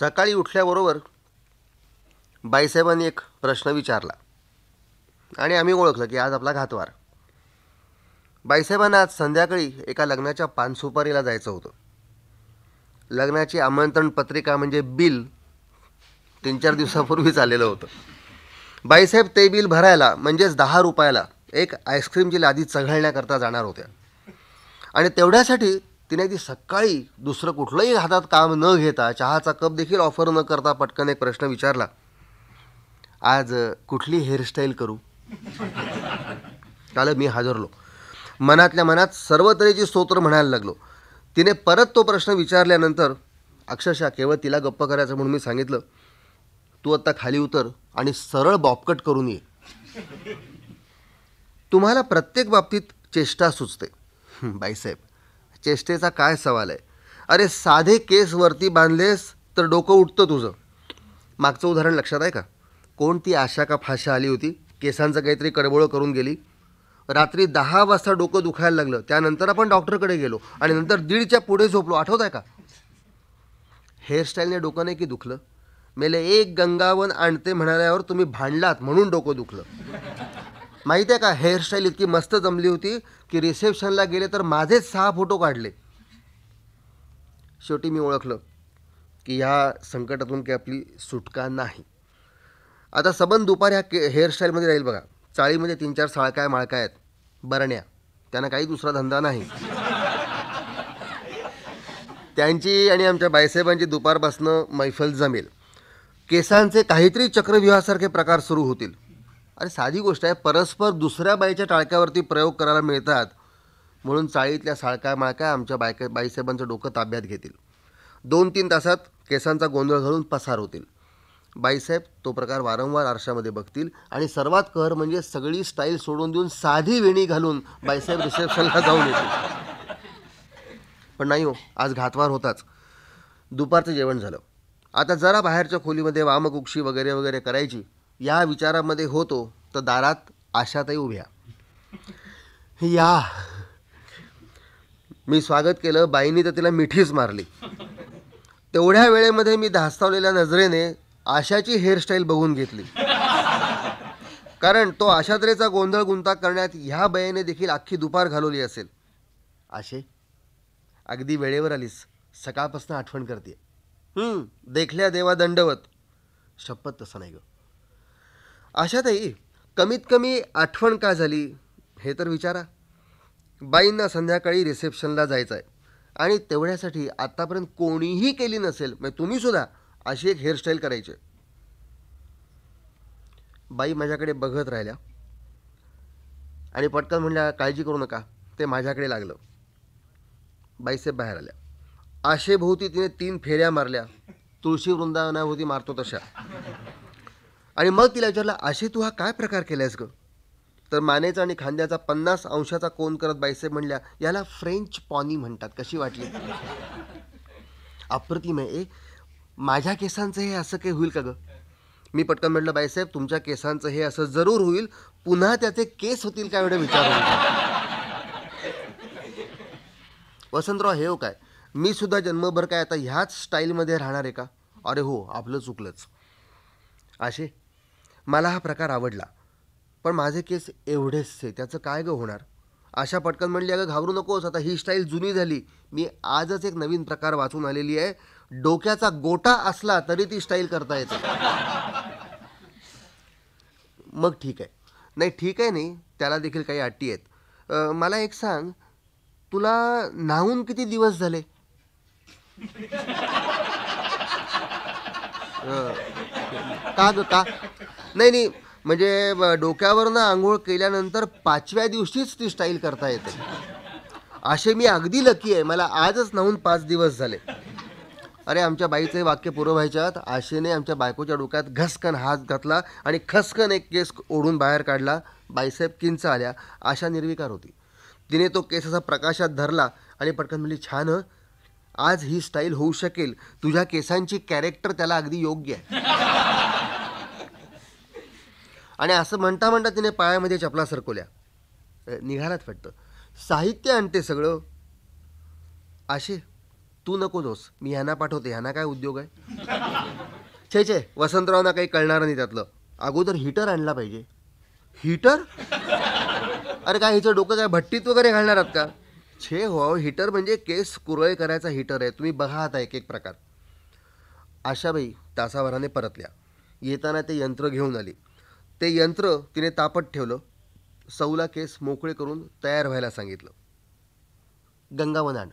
सकाळी उठल्याबरोबर बाईसाहेबांनी एक प्रश्न विचारला. आणि आम्ही ओळखलं की आज आपला घातवार. बाईसाहेबांना आज संध्याकाळी एका लग्नाच्या पानसुपारीला जायचं होतं. लग्नाची आमंत्रण पत्रिका म्हणजे बिल तीन चार दिवसापूर्वीच आलेलं होतं. बाईसाहेब ते बिल भरायला म्हणजेच दहा रुपयाला एक आईस्क्रीमची लादी चघळण्याकरता जाणार होत्या. आणि तेवढ्यासाठी तिने अगदी सकाळी दुसरं कुठलंही हातात काम न घेता चहाचा कप देखील ऑफर न करता पटकन एक प्रश्न विचारला. आज कुठली हेअरस्टाईल करू? काल मी हाजरलो. मनातल्या मनात सर्व तऱ्हेची स्तोत्र म्हणायला लागलो. तिने परत तो प्रश्न विचारल्यानंतर अक्षरशः केवळ तिला गप्प करायचं म्हणून मी सांगितलं तू आत्ता खाली उतर आणि सरळ बॉपकट करून ये. तुम्हाला प्रत्येक बाबतीत चेष्टा सुचते. बाईसाहेब चेष्टेचा काय सवाल आहे? अरे साधे केस वरती बांधलेस तर डोकं उठतं तुझं. मागचं उदाहरण लक्षात आहे का? कोणती आशा का फाशा आली होती? केसांचं काहीतरी कडबोळं करून गेली. रात्री दहा वाजता डोकं दुखायला लागलं. त्यानंतर आपण डॉक्टरकडे गेलो आणि नंतर दीडच्या पुढे झोपलो. आठवत आहे का? हेअरस्टाईलने डोकं नाही की दुखलं? मेले एक गंगावन आणते म्हणाल्यावर तुम्ही भांडलात म्हणून डोकं दुखलं. माहिती आहे का? हेअरस्टाईल इतकी मस्त जमली होती की रिसेप्शनला गेले तर माझेच सहा फोटो काढले. शेवटी मी ओळखलं की ह्या संकटातून काही आपली सुटका नाही. आता सबंध दुपार ह्या के हेअरस्टाईलमध्ये राहील बघा. चाळीमध्ये तीन चार साळकाय माळकाय आहेत. बरण्या. त्यांना काही दुसरा धंदा नाही. त्यांची आणि आमच्या बायसाहेबांची दुपारपासनं मैफल जमेल. केसांचे काहीतरी चक्रव्यूहासारखे प्रकार सुरू होतील. अरे साधी गोष्ट आहे परस्पर दुसऱ्या बाईच्या टाळक्यावरती प्रयोग करायला मिळतात. म्हणून चाळीतल्या साळकाय माळकाय आमच्या बायका बाईसाहेबांचं डोकं ताब्यात घेतील. दोन तीन तासात केसांचा गोंधळ घालून पसार होतील. बाईसाहेब तो प्रकार वारंवार आरशामध्ये बघतील आणि सर्वात कहर म्हणजे सगळी स्टाईल सोडून देऊन साधी वेणी घालून बाईसाहेब रिसेप्शनला जाऊन येतील. पण नाही हो आज घातवार होताच. दुपारचं जेवण झालं. आता जरा बाहेरच्या खोलीमध्ये वामकुक्षी वगैरे वगैरे करायची. या विचारामध्ये होतो तर दारात आशाताई उभ्या. या. मी स्वागत केलं बाईंनी तर तिला मिठीच मारली. तेवढ्या वेळेमध्ये मी धास्तावलेल्या नजरेने आशाची हेअरस्टाईल बघून घेतली. कारण तो आशात्रेचा गोंधळ गुंता करण्यात ह्या बयाने देखील अख्खी दुपार घालवली असेल. आशे अगदी वेळेवर आलीस. सकाळपासून आठवण करते देखल्या देवा दंडवत. शपथ तसं नाही गं. आशाताई कमीत कमी आठवण का झाली? हे तर विचारा. बाईंना संध्याकाळी रिसेप्शनला जायचं आहे आणि तेवढ्यासाठी आत्तापर्यंत कोणीही केली नसेल म्हणजे तुम्ही सुद्धा अशी एक हेअरस्टाईल करायची. आहे. बाई माझ्याकडे बघत राहिल्या आणि पटकन म्हणल्या काळजी करू नका ते माझ्याकडे लागलं. बाईसाहेब बाहेर आल्या. आशेभोवती तिने तीन फेऱ्या मारल्या. तुळशी वृंदावनाभोवती मारतो तशा. आणि मग तिला विचारलं आशे तू हा काय प्रकार केलायस ग? तर मानेचा आणि खांद्याचा पन्नास अंशाचा कोण करत बाईसाहेब म्हणल्या याला फ्रेंच पॉनी म्हणतात कशी वाटली? अप्रतिम आहे माझ्या केसांचं हे असं काही होईल का ग? मी पटकन म्हटलं बाईसाहेब तुमच्या केसांचं हे असं जरूर होईल पुन्हा त्याचे केस होतील का एवढं विचार वसंतराव हे हो काय? मी सुद्धा जन्मभर काय आता ह्याच स्टाईलमध्ये राहणार आहे का? अरे हो आपलं चुकलंच. असे मला हा प्रकार आवडला. पण माझे केस एवढेचसे त्याचं काय ग होणार? आशा पटकन म्हणली अगं घाबरू नकोस आता ही स्टाईल जुनी झाली. मी आजच एक नवीन प्रकार वाचून आलेली आहे. डोक्याचा गोटा असला तरी ती स्टाईल करता येते. मग ठीक आहे. नाही ठीक आहे नाही त्याला देखील काही अटी आहेत. मला एक सांग तुला नाहून किती दिवस झाले? का ग का? नाही नाही. म्हणजे डोक्यावरनं आंघोळ केल्यानंतर पाचव्या दिवशीच ती स्टाईल करता येते. असे मी अगदी लकी आहे. मला आजच नाहून पाच दिवस झाले. अरे आमच्या बाईचं वाक्य पुरं व्हायच्यात. आशेने आमच्या बायकोच्या डोक्यात घसकन हात घातला आणि खसकन एक केस ओढून बाहेर काढला. बाईसाहेब किंच आल्या. आशा निर्विकार होती. तिने तो केस असा प्रकाशात धरला आणि पटकन म्हणली छान आज ही स्टाईल होऊ शकेल. तुझ्या केसांची कॅरेक्टर त्याला अगदी योग्य आहे. आणि असं म्हणता म्हणता तिने पायामध्ये चपला सरकवल्या. निघालात वाटतं साहित्य आणते सगळं. असे तू नको जोस. मी ह्यांना पाठवते. ह्यांना काय उद्योग आहे? छे छे वसंतरावना काही कळणार नाही त्यातलं. अगोदर हीटर आणला पाहिजे. हीटर? अरे काय हिचं डोकं काय भट्टीत वगैरे घालणार आहात का? छे हो हीटर म्हणजे केस कुरळे करायचा हीटर आहे. तुम्ही बघा आता एक एक प्रकार. आशाबाई तासाभराने परतल्या. येताना ते यंत्र घेऊन आली. ते यंत्र तिने तापत ठेवलं सौला केस मोकळे करून तयार व्हायला सांगितलं. गंगावनान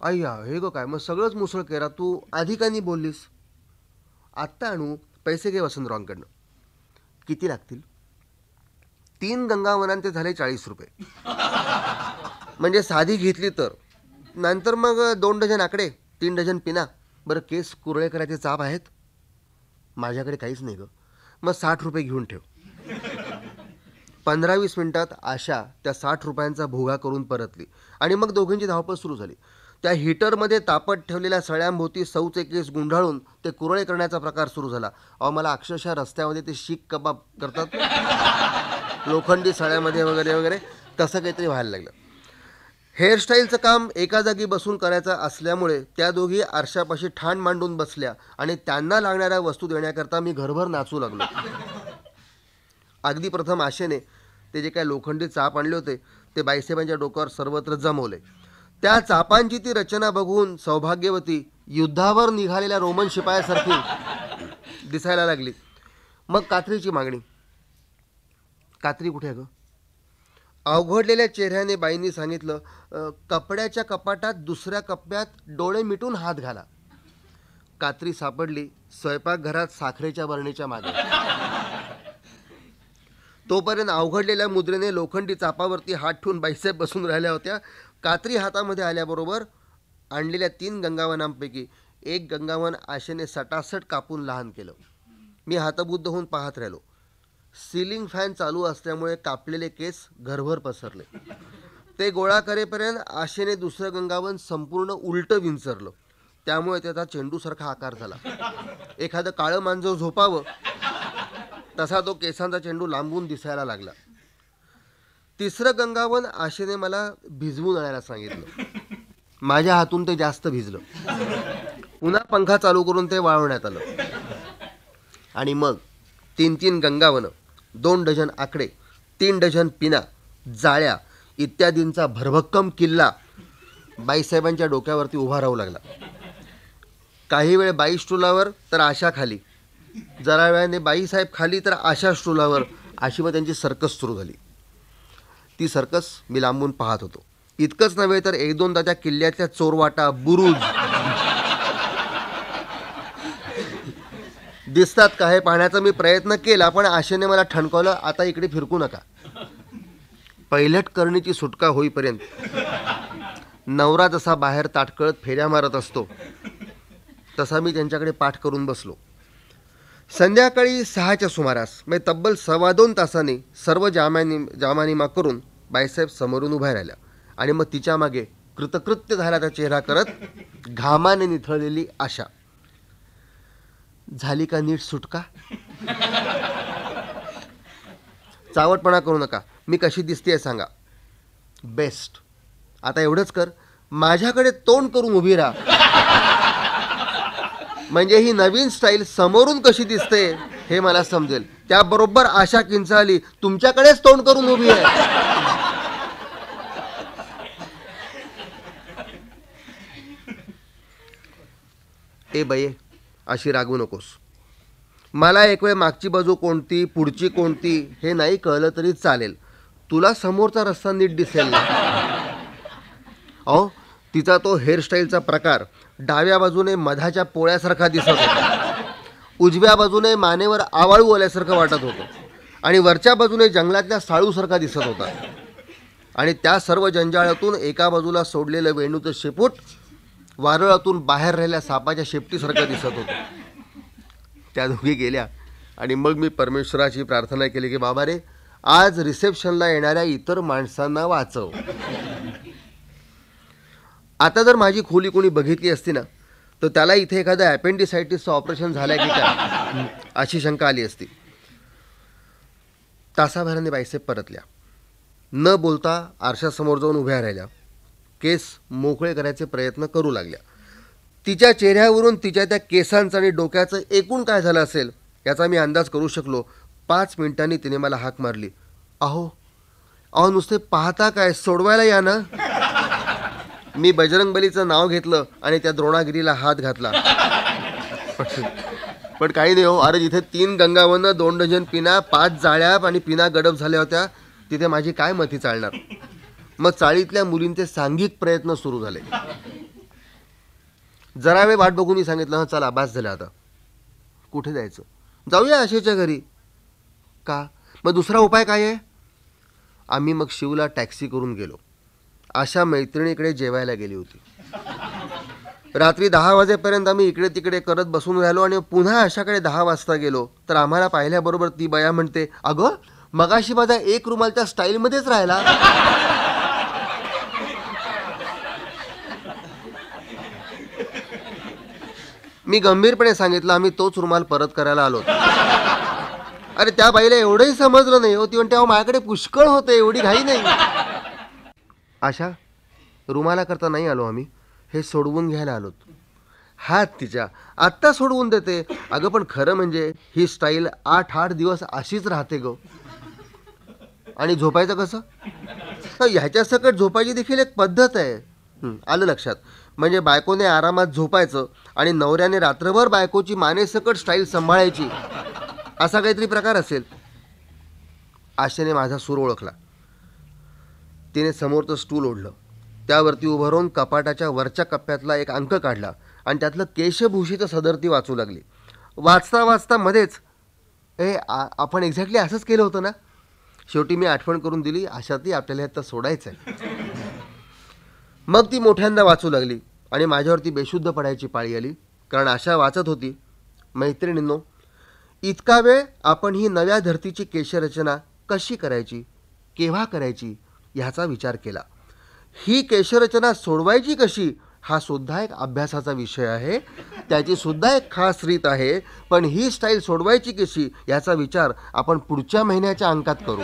अय्या हे गो काय मग सगळंच मुसळ केरा तू आधी का नाही बोललीस. आत्ता आणू पैसे घे वसंतरावांकडनं. किती लागतील? तीन गंगावनांचे झाले चाळीस रुपये. म्हणजे साधी घेतली तर. नंतर मग दोन डझन आकडे तीन डझन पिना. बरं केस कुरळे करायचे चाप आहेत? माझ्याकडे काहीच नाही गं. मग साठ रुपये घेऊन ठेव. पंधरा वीस मिनिटात आशा त्या साठ रुपयांचा भोगा करून परतली. आणि मग दोघींची धावपळ सुरू झाली. त्या हीटरमध्ये तापत ठेवलेल्या सळ्यांभोवती सौच केस गुंढाळून ते कुरळे करण्याचा प्रकार सुरू झाला. अहो मला अक्षरशः रस्त्यामध्ये ते शीख कबाब करतात. लोखंडी सळ्यामध्ये वगैरे वगैरे तसं काहीतरी व्हायला लागलं. हेअरस्टाईलचं काम एका जागी बसून करायचं असल्यामुळे त्या दोघी आरशापाशी ठाण मांडून बसल्या आणि त्यांना लागणाऱ्या वस्तू देण्याकरता मी घरभर नाचू लागलो. अगदी प्रथम आशेने ते जे काय लोखंडी चाप आणले होते ते बाईसाहेबांच्या डोक्यावर सर्वत्र जमवले. त्या चापांची ती रचना बघून सौभाग्यवती युद्धावर निघालेल्या रोमन शिपायासारखी दिसायला लागली. मग कात्रीची मागणी. कात्री कुठे आहे गं? अवघडलेल्या चेहऱ्याने बाईंनी सांगितलं कपड्याच्या कपाटात दुसऱ्या कप्प्यात डोळे मिटून हात घाला. कात्री सापडली स्वयंपाकघरात साखरेच्या बरणीच्या मागे. तोपर्यंत अवघडलेल्या मुद्रेने लोखंडी चापावरती हात ठेवून बाईसाहेब बसून राहिल्या होत्या. कात्री हातामध्ये आल्याबरोबर आणलेल्या तीन गंगावनांपैकी एक गंगावन आशेने सटासट कापून लहान केलं. मी हातबुद्ध होऊन पाहत राहिलो. सिलिंग फॅन चालू असल्यामुळे कापलेले केस घरभर पसरले. ते गोळा करेपर्यंत आशेने दुसरं गंगावन संपूर्ण उलटं विंचरलं. त्यामुळे त्याचा चेंडूसारखा आकार झाला. एखादं काळं मांजर झोपावं तसा तो केसांचा चेंडू लांबून दिसायला लागला. तिसरं गंगावन आशेने मला भिजवून आणायला सांगितलं. माझ्या हातून ते जास्त भिजलं. पुन्हा पंखा चालू करून ते वाळवण्यात आलं. आणि मग तीन तीन गंगावनं दोन डझन आकडे तीन डझन पिना जाळ्या इत्यादींचा भरभक्कम किल्ला बाईसाहेबांच्या डोक्यावरती उभा राहू लागला. काही वेळ बाई स्टुलावर तर आशा खाली. जरा वेळाने बाईसाहेब खाली तर आशा स्टुलावर अशी मग त्यांची सर्कस सुरू झाली. ती सर्कस मी लांबून पाहत होतो. इतकंच नव्हे तर एक दोनदा त्या किल्ल्यातल्या चोरवाटा बुरुज दिसतात का हे पाहण्याचा मी प्रयत्न केला पण आशेने मला ठणकावलं आता इकडे फिरकू नका. पैलट करणीची सुटका होईपर्यंत. नवरा जसा बाहेर ताटकळत फेऱ्या मारत असतो तसा मी त्यांच्याकडे पाठ करून बसलो. संध्याकाळी सहाच्या सुमारास म्हणजे तब्बल सव्वा दोन तासांनी सर्व जामानी जामानिमा करून बाईसाहेब समोरून उभ्या राहिल्या. आणि मग तिच्यामागे कृतकृत्य झाल्याचा चेहरा करत घामाने निथळलेली आशा. झाली का नीट सुटका? चावटपणा करू नका. मी कशी दिसते सांगा. बेस्ट आता एवढंच कर. माझ्याकडे तोंड करून उभी राहा. म्हणजे ही नवीन स्टाईल समोरून कशी दिसते हे मला समजेल. त्याबरोबर आशा किंचाली तुमच्याकडेच तोंड करून उभी आहे. ए बये अशी रागू नकोस. मला एक वेळ मागची बाजू कोणती पुढची कोणती हे नाही कळलं तरी चालेल. तुला समोरचा रस्ता नीट दिसेल ना? अहो तिचा तो हेअरस्टाईलचा प्रकार डाव्या बाजूने मधाच्या पोळ्यासारखा दिसत होता. उजव्या बाजूने मानेवर आवाळू आल्यासारखं वाटत होतं. आणि वरच्या बाजूने जंगलातल्या साळूसारखा दिसत होता. आणि त्या सर्व जंजाळातून एका बाजूला सोडलेलं वेणूचं शेपूट वारळातून बाहेर राहिल्या सापाच्या शेपटीसारखं दिसत होतं. त्या दोघी गेल्या आणि मग मी परमेश्वराची प्रार्थना केली की बाबा रे आज रिसेप्शनला येणाऱ्या इतर माणसांना वाचव. आता जर माझी खोली कोणी बघितली असती ना तर त्याला इथे एखादं अपेंडिसायटिसचं ऑपरेशन झालं की काय? अशी शंका आली असती. तासाभराने बाईसाहेब परतल्या. न बोलता आरशासमोर जाऊन उभ्या राहिल्या. केस मोकळे करायचे प्रयत्न करू लागल्या. तिच्या चेहऱ्यावरून तिच्या त्या केसांचं आणि डोक्याचं एकूण काय झालं असेल याचा मी अंदाज करू शकलो. पाच मिनिटांनी तिने मला हाक मारली. अहो अहो नुसते पाहता काय? सोडवायला या ना. मी बजरंगबलीचं नाव घेतलं आणि त्या द्रोणागिरीला हात घातला. पण काही नाही हो अरे जिथे तीन गंगावनं दोन डझन पिना पाच जाळ्या आणि पिना गडप झाल्या होत्या तिथे माझी काय मती चालणार? मग चाळीतल्या मुलींचे सांघिक प्रयत्न सुरू झाले. जरा वेळ वाट बघून मी सांगितलं हं चला अभ्यास झाला आता. कुठे जायचं? जाऊया आशेच्या घरी. का? मग दुसरा उपाय काय आहे? आम्ही मग शिवला टॅक्सी करून गेलो. आशा मैत्रिणीकडे जेवायला गेली होती. रात्री दहा वाजेपर्यंत आम्ही इकडे तिकडे करत बसून राहिलो आणि पुन्हा आशाकडे दहा वाजता गेलो. तर आम्हाला पाहिल्याबरोबर ती बया म्हणते अगं मगाशी माझा एक रुमाल त्या स्टाईलमध्येच राहिला. मी गंभीरपणे सांगितलं आम्ही तोच रुमाल परत करायला आलो. अरे त्या बाईला एवढंही समजलं नाही हो ती म्हणते अहो माझ्याकडे पुष्कळ होते एवढी घाई नाही. आशा रुमाला करता नाही आलो आम्ही. हे सोडवून घ्यायला आलोत. हात तिच्या. आत्ता सोडवून देते. अगं पण खरं म्हणजे ही स्टाईल आठ आठ दिवस अशीच राहते ग. आणि झोपायचं कसं? तर ह्याच्या सकट झोपायची देखील एक पद्धत आहे. आलं लक्षात. म्हणजे बायकोने आरामात झोपायचं. आणि नवऱ्याने रात्रभर बायकोची मानेसकट स्टाईल सांभाळायची असा काहीतरी प्रकार असेल. आशेने माझा सूर ओळखला. तिने समोरचं स्टूल ओढलं. त्यावरती उभं राहून कपाटाच्या वरच्या कप्प्यातला एक अंक काढला आणि त्यातलं केशभूषीचं सदर ती वाचू लागली. वाचता वाचता मध्येच ए आपण एक्झॅक्टली असंच केलं होतं ना? शेवटी मी आठवण करून दिली अशातही आपल्याला आता सोडायचं आहे मग ती मोठ्यांदा वाचू लागली. आणि माझ्यावरती बेशुद्ध पडायची पाळी आली. कारण आशा वाचत होती मैत्रिणींनो इतका वेळ आपण ही नव्या धर्तीची केशरचना कशी करायची केव्हा करायची ह्याचा विचार केला. ही केशरचना सोडवायची कशी हा सुद्धा एक अभ्यासाचा विषय आहे. त्याची सुद्धा एक खास रीत आहे. पण ही स्टाईल सोडवायची कशी याचा विचार आपण पुढच्या महिन्याच्या अंकात करू.